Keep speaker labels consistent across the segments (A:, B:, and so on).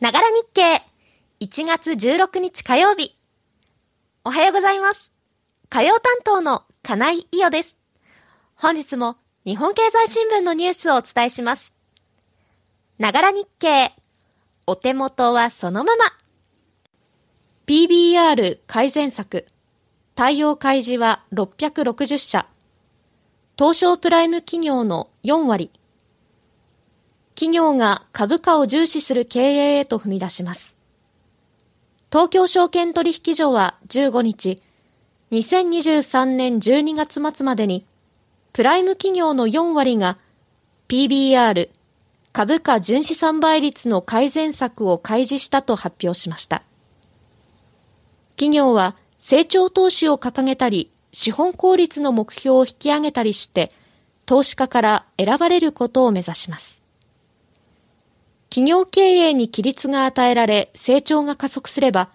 A: ながら日経。1月16日火曜日。おはようございます。火曜担当の金井伊代です。本日も日本経済新聞のニュースをお伝えします。ながら日経。お手元はそのまま。PBR 改善策。対応開示は660社。東証プライム企業の4割。企業が株価を重視する経営へと踏み出します。東京証券取引所は15日、2023年12月末までに、プライム企業の4割が PBR 株価純資産倍率の改善策を開示したと発表しました。企業は成長投資を掲げたり、資本効率の目標を引き上げたりして、投資家から選ばれることを目指します。企業経営に規律が与えられ成長が加速すれば、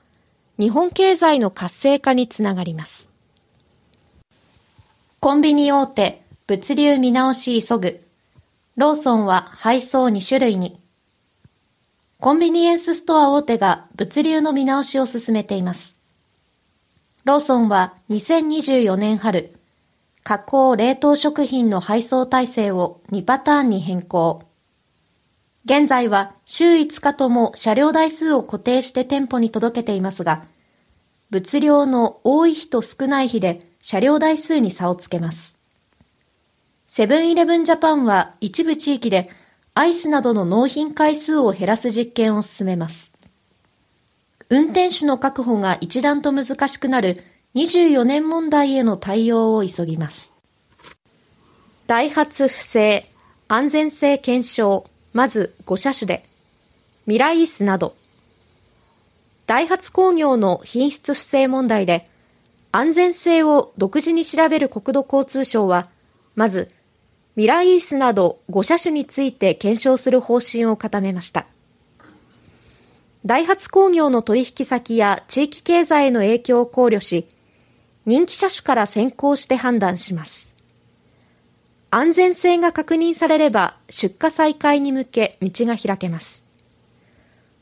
A: 日本経済の活性化につながります。コンビニ大手、物流見直し急ぐ。ローソンは配送2種類に。コンビニエンスストア大手が物流の見直しを進めています。ローソンは2024年春、加工冷凍食品の配送体制を2パターンに変更。現在は週5日とも車両台数を固定して店舗に届けていますが、物量の多い日と少ない日で車両台数に差をつけます。セブンイレブンジャパンは一部地域でアイスなどの納品回数を減らす実験を進めます。運転手の確保が一段と難しくなる24年問題への対応を急ぎます。ダイハツ不正、安全性検証、まず5車種で、ミライースなど、ダイハツ工業の品質不正問題で、安全性を独自に調べる国土交通省は、まず、ミライースなど5車種について検証する方針を固めました。ダイハツ工業の取引先や地域経済への影響を考慮し、人気車種から先行して判断します。安全性が確認されれば出荷再開に向け道が開けます。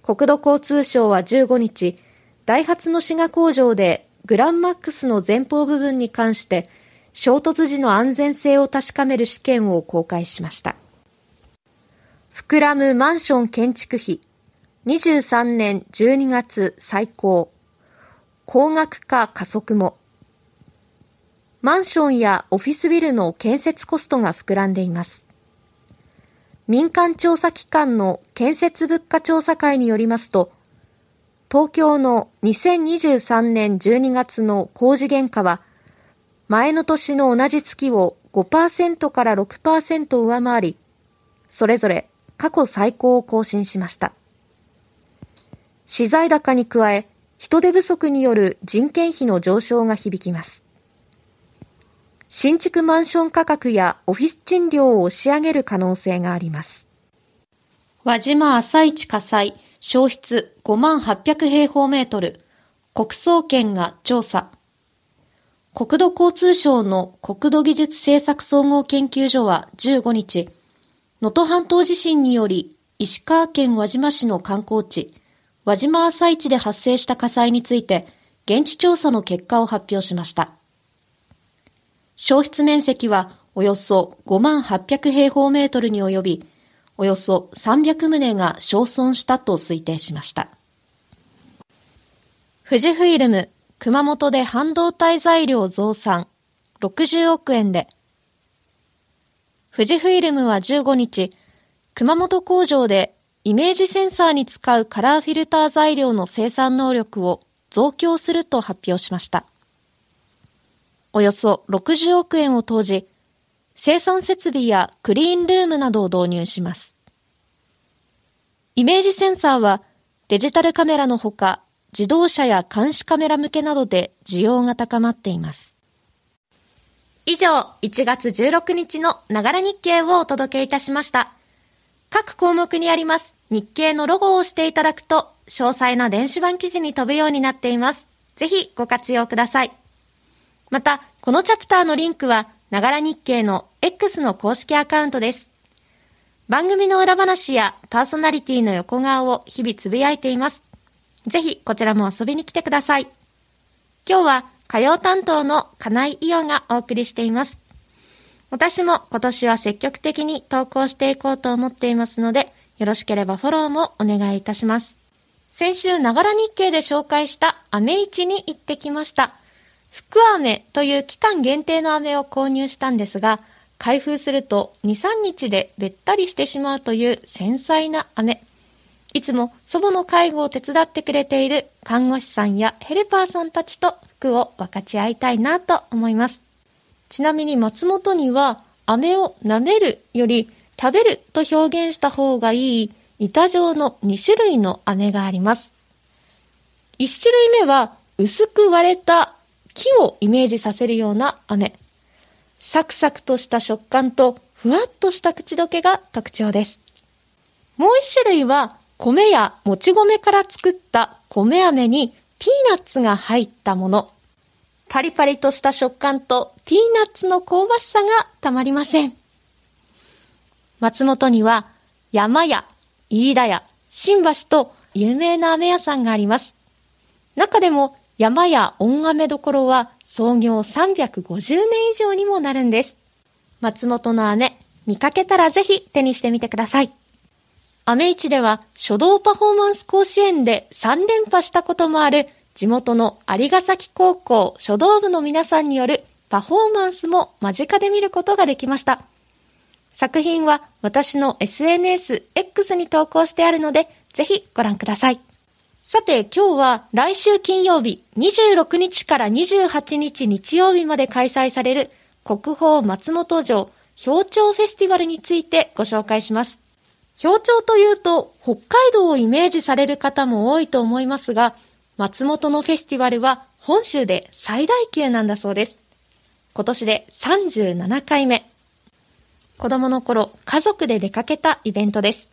A: 国土交通省は15日、ダイハツの滋賀工場でグランマックスの前方部分に関して衝突時の安全性を確かめる試験を公開しました。膨らむマンション建築費、23年12月最高、高額化加速も。マンションやオフィスビルの建設コストが膨らんでいます。民間調査機関の建設物価調査会によりますと、東京の2023年12月の工事原価は、前の年の同じ月を5%から6%上回り、それぞれ過去最高を更新しました。資材高に加え、人手不足による人件費の上昇が響きます。新築マンション価格やオフィス賃料を押し上げる可能性があります。輪島朝市火災、消失5万800平方メートル、国総研が調査。国土交通省の国土技術政策総合研究所は15日、能登半島地震により石川県輪島市の観光地、輪島朝市で発生した火災について、現地調査の結果を発表しました。消失面積はおよそ5万800平方メートルに及び、およそ300棟が焼損したと推定しました。富士フイルム、熊本で半導体材料増産、60億円で。富士フイルムは15日、熊本工場でイメージセンサーに使うカラーフィルター材料の生産能力を増強すると発表しました。およそ60億円を投じ、生産設備やクリーンルームなどを導入します。イメージセンサーはデジタルカメラのほか、自動車や監視カメラ向けなどで需要が高まっています。以上、1月16日のながら日経をお届けいたしました。各項目にあります日経のロゴを押していただくと、詳細な電子版記事に飛ぶようになっています。ぜひご活用ください。また、このチャプターのリンクは、ながら日経の X の公式アカウントです。番組の裏話やパーソナリティの横顔を日々つぶやいています。ぜひこちらも遊びに来てください。今日は火曜担当の金井伊代がお送りしています。私も今年は積極的に投稿していこうと思っていますので、よろしければフォローもお願いいたします。先週、ながら日経で紹介した飴市に行ってきました。福飴という期間限定の飴を購入したんですが、開封すると2、3日でべったりしてしまうという繊細な飴。いつも祖母の介護を手伝ってくれている看護師さんやヘルパーさんたちと服を分かち合いたいなと思います。ちなみに松本には、飴を舐めるより食べると表現した方がいい板状の2種類の飴があります。1種類目は薄く割れた木をイメージさせるような飴。サクサクとした食感とふわっとした口どけが特徴です。もう1種類は米やもち米から作った米飴にピーナッツが入ったもの。パリパリとした食感とピーナッツの香ばしさがたまりません。松本には山屋、飯田屋、新橋と有名な飴屋さんがあります。中でも山屋音飴どころは創業350年以上にもなるんです。松本の飴、見かけたらぜひ手にしてみてください。飴市では書道パフォーマンス甲子園で3連覇したこともある地元の有ヶ崎高校書道部の皆さんによるパフォーマンスも間近で見ることができました。作品は私の SNS X に投稿してあるので、ぜひご覧ください。さて今日は来週金曜日26日から28日日曜日まで開催される国宝松本城氷彫フェスティバルについてご紹介します。氷彫というと北海道をイメージされる方も多いと思いますが、松本のフェスティバルは本州で最大級なんだそうです。今年で37回目。子供の頃、家族で出かけたイベントです。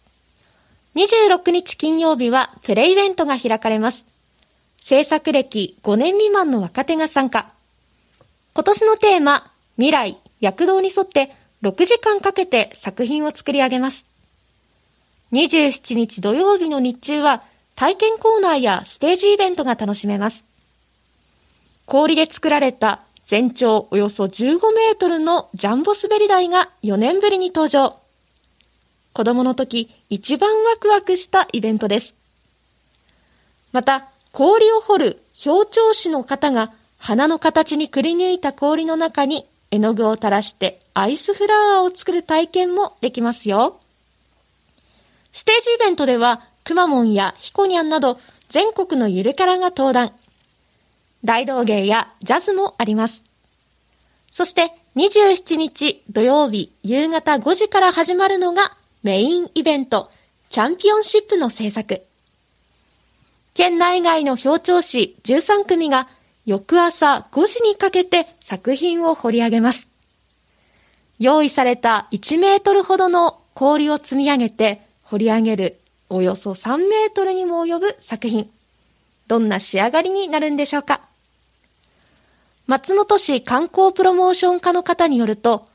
A: 26日金曜日はプレイベントが開かれます。制作歴5年未満の若手が参加。今年のテーマ、未来、躍動に沿って6時間かけて作品を作り上げます。27日土曜日の日中は体験コーナーやステージイベントが楽しめます。氷で作られた全長およそ15メートルのジャンボ滑り台が4年ぶりに登場。子供の時一番ワクワクしたイベントです。また、氷を掘る表彫師の方が花の形にくり抜いた氷の中に絵の具を垂らしてアイスフラワーを作る体験もできますよ。ステージイベントではくまモンやヒコニャンなど全国のゆるキャラが登壇。大道芸やジャズもあります。そして27日土曜日夕方5時から始まるのがメインイベントチャンピオンシップの制作。県内外の表彰士13組が翌朝5時にかけて作品を掘り上げます。用意された1メートルほどの氷を積み上げて掘り上げるおよそ3メートルにも及ぶ作品。どんな仕上がりになるんでしょうか松本市観光プロモーション課の方によると、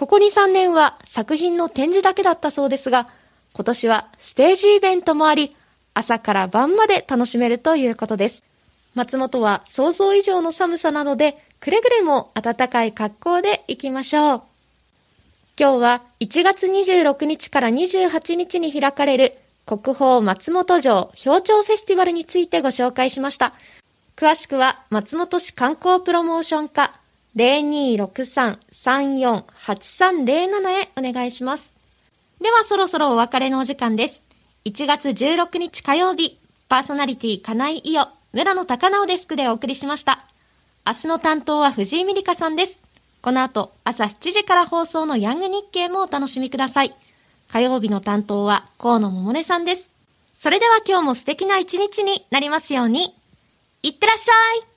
A: ここ2、3年は作品の展示だけだったそうですが、今年はステージイベントもあり、朝から晩まで楽しめるということです。松本は想像以上の寒さなので、くれぐれも暖かい格好で行きましょう。今日は1月26日から28日に開かれる国宝松本城氷彫フェスティバルについてご紹介しました。詳しくは松本市観光プロモーション課0263-348307へお願いします。ではそろそろお別れのお時間です。1月16日火曜日、パーソナリティ金井伊代、村野高直デスクでお送りしました。明日の担当は藤井美里香さんです。この後、朝7時から放送のヤング日経もお楽しみください。火曜日の担当は河野桃音さんです。それでは今日も素敵な一日になりますように。いってらっしゃい